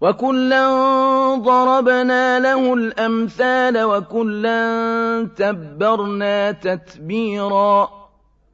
وَكُلًّا ضَرَبْنَا لَهُ الْأَمْثَالَ وَكُلًّا تَبَّرْنَا تَتْبِيرًا